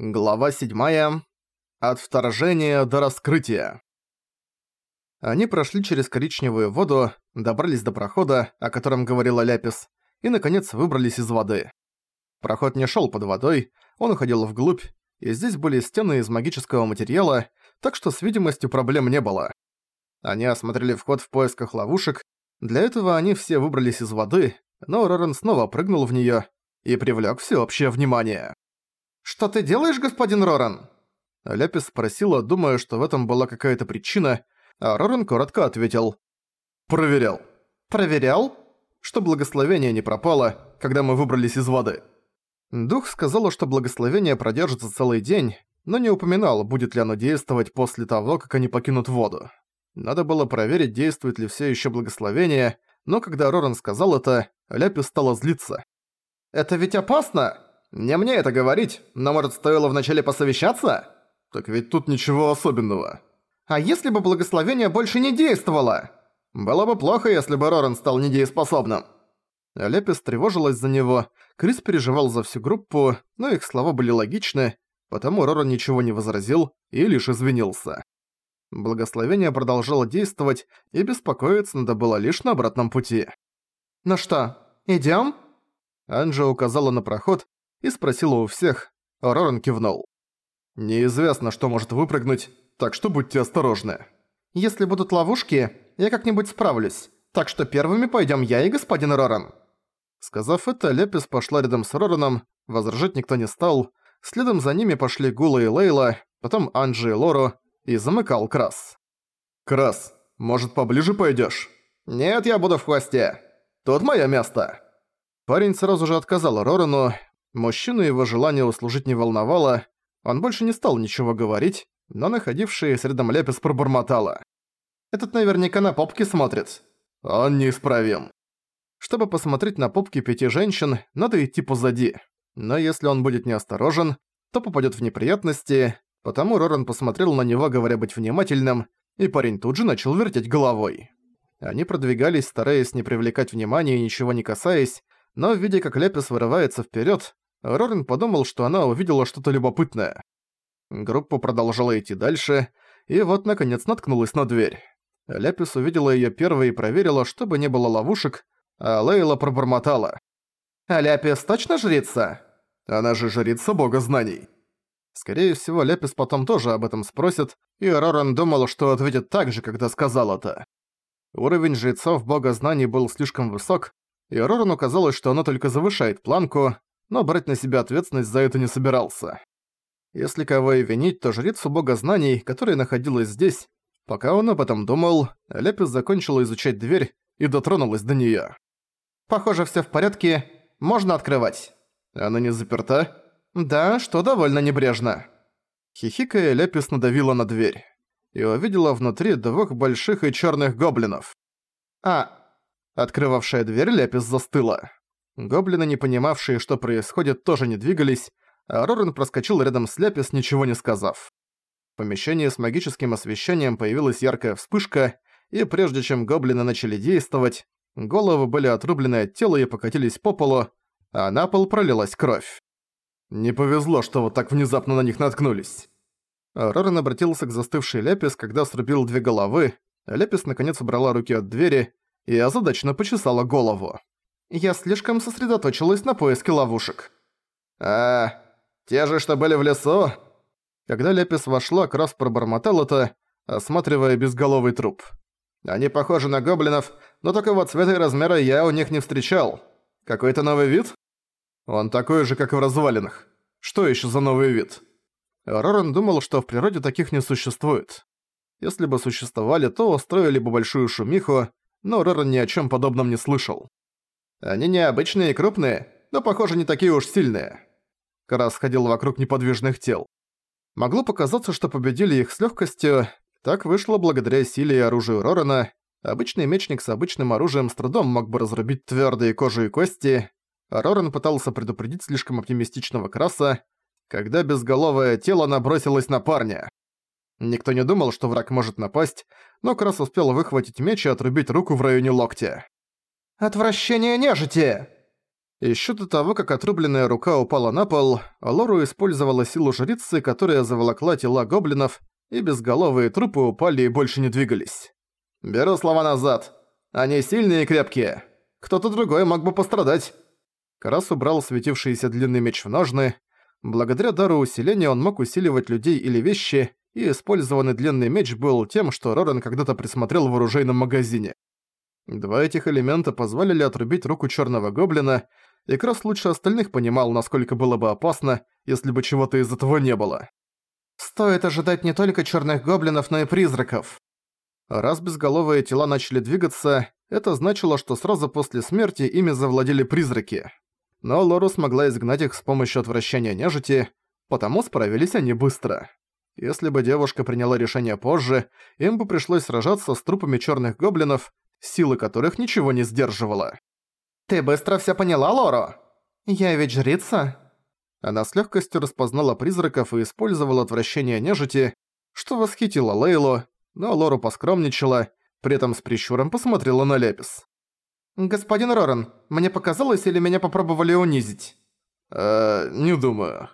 Глава 7. От вторжения до раскрытия. Они прошли через коричневую воду, добрались до прохода, о котором говорила Ляпис, и, наконец, выбрались из воды. Проход не шел под водой, он уходил вглубь, и здесь были стены из магического материала, так что с видимостью проблем не было. Они осмотрели вход в поисках ловушек, для этого они все выбрались из воды, но Рорен снова прыгнул в нее и привлек всеобщее внимание. «Что ты делаешь, господин Роран?» Ляпис спросила, думая, что в этом была какая-то причина, а Роран коротко ответил. «Проверял». «Проверял?» Что благословение не пропало, когда мы выбрались из воды. Дух сказала, что благословение продержится целый день, но не упоминал, будет ли оно действовать после того, как они покинут воду. Надо было проверить, действует ли все еще благословение, но когда Роран сказал это, Ляпис стала злиться. «Это ведь опасно!» Не мне это говорить, но может стоило вначале посовещаться? Так ведь тут ничего особенного. А если бы благословение больше не действовало? Было бы плохо, если бы Роран стал недееспособным. Лепис тревожилась за него, Крис переживал за всю группу, но их слова были логичны, потому Роран ничего не возразил и лишь извинился. Благословение продолжало действовать, и беспокоиться надо было лишь на обратном пути. «Ну что, идём?» Анджа указала на проход, и спросила у всех, а Роран кивнул. «Неизвестно, что может выпрыгнуть, так что будьте осторожны». «Если будут ловушки, я как-нибудь справлюсь, так что первыми пойдем я и господин Роран». Сказав это, Лепис пошла рядом с Рораном, возражать никто не стал, следом за ними пошли Гула и Лейла, потом Анджи и Лору, и замыкал Крас. «Крас, может, поближе пойдёшь?» «Нет, я буду в хвосте. Тут моё место». Парень сразу же отказал Рорану, Мужчину его желание услужить не волновало, он больше не стал ничего говорить, но находившаяся рядом Лепис пробормотала. «Этот наверняка на попки смотрит. Он неисправим». Чтобы посмотреть на попки пяти женщин, надо идти позади. Но если он будет неосторожен, то попадет в неприятности, потому Роран посмотрел на него, говоря быть внимательным, и парень тут же начал вертеть головой. Они продвигались, стараясь не привлекать внимания и ничего не касаясь, но видя, как Лепис вырывается вперед, Рорин подумал, что она увидела что-то любопытное. Группа продолжала идти дальше, и вот наконец наткнулась на дверь. Ляпис увидела её первой и проверила, чтобы не было ловушек, а Лейла пробормотала. «А Ляпис точно жрица?» «Она же жрица бога знаний». Скорее всего, Ляпис потом тоже об этом спросит, и Роран думал, что ответит так же, когда сказал это. Уровень жрецов бога знаний был слишком высок, и Рорану казалось, что оно только завышает планку, но брать на себя ответственность за это не собирался. Если кого и винить, то жрицу бога знаний, которая находилась здесь, пока он об этом думал, Лепис закончила изучать дверь и дотронулась до неё. «Похоже, всё в порядке. Можно открывать». «Она не заперта?» «Да, что довольно небрежно». Хихикая, Лепис надавила на дверь и увидела внутри двух больших и чёрных гоблинов. «А, Открывавшая дверь Лепис застыла. Гоблины, не понимавшие, что происходит, тоже не двигались, а Рорен проскочил рядом с Лепис, ничего не сказав. В помещении с магическим освещением появилась яркая вспышка, и прежде чем гоблины начали действовать, головы были отрублены от тела и покатились по полу, а на пол пролилась кровь. «Не повезло, что вот так внезапно на них наткнулись». Рорен обратился к застывшей Лепис, когда срубил две головы, Лепис наконец убрала руки от двери, и озадаченно почесала голову. Я слишком сосредоточилась на поиске ловушек. «А, те же, что были в лесу?» Когда Лепис вошла, Крас пробормотал это, осматривая безголовый труп. «Они похожи на гоблинов, но такого цвета и размера я у них не встречал. Какой-то новый вид?» «Он такой же, как в развалинах. Что еще за новый вид?» Роран думал, что в природе таких не существует. Если бы существовали, то устроили бы большую шумиху, но Роран ни о чем подобном не слышал. «Они необычные и крупные, но, похоже, не такие уж сильные». Карас ходил вокруг неподвижных тел. Могло показаться, что победили их с легкостью. Так вышло благодаря силе и оружию Рорана. Обычный мечник с обычным оружием с трудом мог бы разрубить твердые кожу и кости. Роран пытался предупредить слишком оптимистичного Краса, когда безголовое тело набросилось на парня. Никто не думал, что враг может напасть, но Крас успел выхватить меч и отрубить руку в районе локтя. «Отвращение нежити!» Ещё до того, как отрубленная рука упала на пол, Лору использовала силу жрицы, которая заволокла тела гоблинов, и безголовые трупы упали и больше не двигались. «Беру слова назад. Они сильные и крепкие. Кто-то другой мог бы пострадать». Карас убрал светившийся длинный меч в ножны. Благодаря дару усиления он мог усиливать людей или вещи, и использованный длинный меч был тем, что Роран когда-то присмотрел в оружейном магазине. Два этих элемента позволили отрубить руку черного гоблина, и Крас лучше остальных понимал, насколько было бы опасно, если бы чего-то из этого не было. Стоит ожидать не только черных гоблинов, но и призраков. Раз безголовые тела начали двигаться, это значило, что сразу после смерти ими завладели призраки. Но Лору смогла изгнать их с помощью отвращения нежити, потому справились они быстро. Если бы девушка приняла решение позже, им бы пришлось сражаться с трупами черных гоблинов, силы которых ничего не сдерживала. «Ты быстро все поняла, Лоро? Я ведь жрица?» Она с легкостью распознала призраков и использовала отвращение нежити, что восхитило Лейлу, но Лору поскромничала, при этом с прищуром посмотрела на Лепис. «Господин Роран, мне показалось, или меня попробовали унизить?» «Э, не думаю».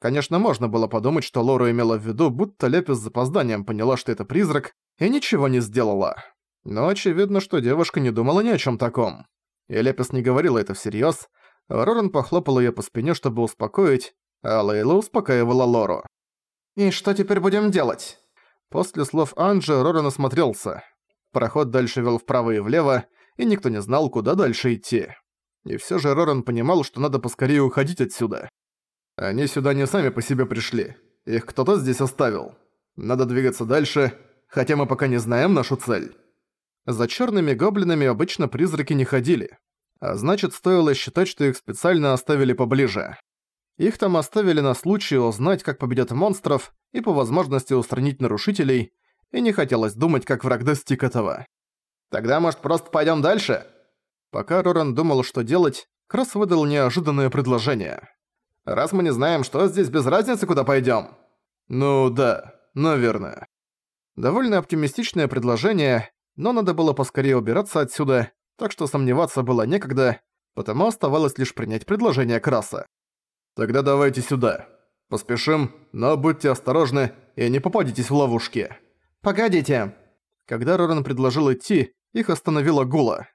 Конечно, можно было подумать, что Лору имела в виду, будто Лепис с запозданием поняла, что это призрак, и ничего не сделала. Но очевидно, что девушка не думала ни о чем таком. И Лепис не говорила это всерьез. Роран похлопал ее по спине, чтобы успокоить, а Лейла успокаивала Лору. «И что теперь будем делать?» После слов Анджи Роран осмотрелся. Проход дальше вел вправо и влево, и никто не знал, куда дальше идти. И всё же Роран понимал, что надо поскорее уходить отсюда. Они сюда не сами по себе пришли. Их кто-то здесь оставил. Надо двигаться дальше, хотя мы пока не знаем нашу цель. За чёрными гоблинами обычно призраки не ходили. А значит, стоило считать, что их специально оставили поближе. Их там оставили на случай узнать, как победят монстров, и по возможности устранить нарушителей, и не хотелось думать, как враг достиг этого. «Тогда, может, просто пойдём дальше?» Пока Роран думал, что делать, Кросс выдал неожиданное предложение. «Раз мы не знаем, что здесь, без разницы, куда пойдём?» «Ну да, наверное». Довольно оптимистичное предложение, но надо было поскорее убираться отсюда, так что сомневаться было некогда, потому оставалось лишь принять предложение Краса. «Тогда давайте сюда. Поспешим, но будьте осторожны и не попадитесь в ловушки». «Погодите!» Когда Роран предложил идти, их остановила Гула.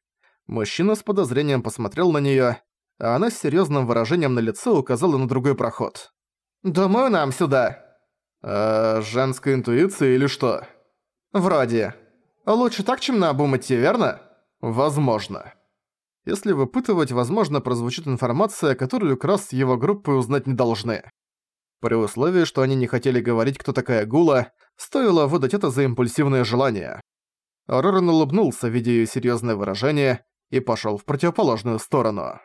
Мужчина с подозрением посмотрел на неё, а она с серьёзным выражением на лице указала на другой проход. «Думаю, нам сюда». «А женская интуиция или что?» «Вроде». Лучше так, чем наобум идти, верно? Возможно. Если выпытывать, возможно, прозвучит информация, которую Крас с его группой узнать не должны. При условии, что они не хотели говорить, кто такая Гула, стоило выдать это за импульсивное желание. Роран улыбнулся, видя её серьёзное выражение, и пошёл в противоположную сторону.